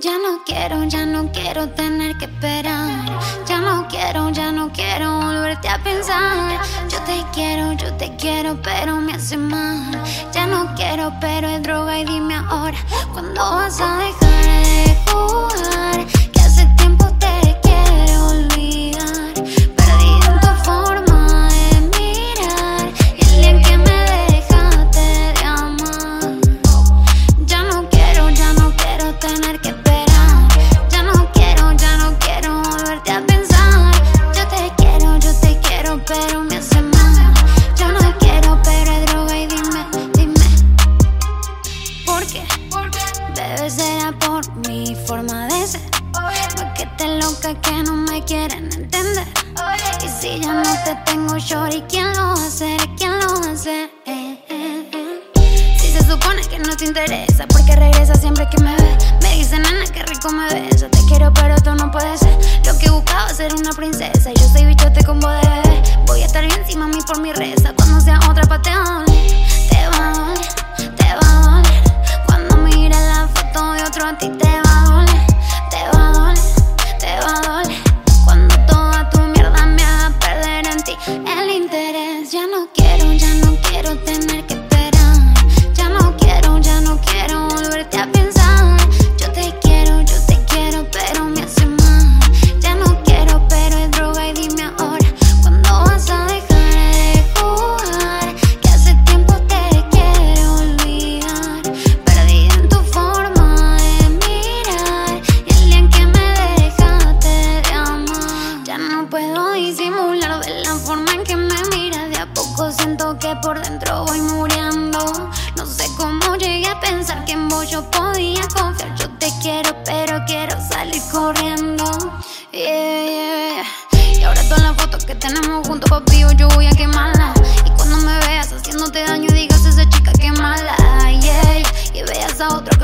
Ya no quiero, ya no quiero tener que esperar. Ya no quiero, ya no quiero volverte a pensar. Yo te quiero, yo te quiero, pero me hace mal. Ya no quiero, pero es droga y dime ahora, ¿cuándo vas a dejar? Pero me hace mal. Yo no quiero, pero es droga y dime, dime. ¿Por qué? Debe ser por mi forma de ser. Porque te loca que no me quieren entender. Y si ya no te tengo shorty, ¿quién lo va a hacer? ¿Quién lo va a hacer? Si se supone que no te interesa, porque regresa siempre que me ve. Me dice, nena, qué rico me ves. Te quiero, pero esto no puede ser. Lo que buscaba ser una princesa. Yo soy bichote con voz estar encima a mí por mi reza. Cuando sea otra pateón, te va a doler, te va a doler. Cuando mires la foto de otro, a ti te por dentro voy muriendo. No sé cómo llegué a pensar que en vos yo podía confiar. Yo te quiero, pero quiero salir corriendo. Y ahora todas las fotos que tenemos juntos, papi, yo- voy a quemarla. Y cuando me veas haciéndote daño, digas esa chica que mala. Y veas a otro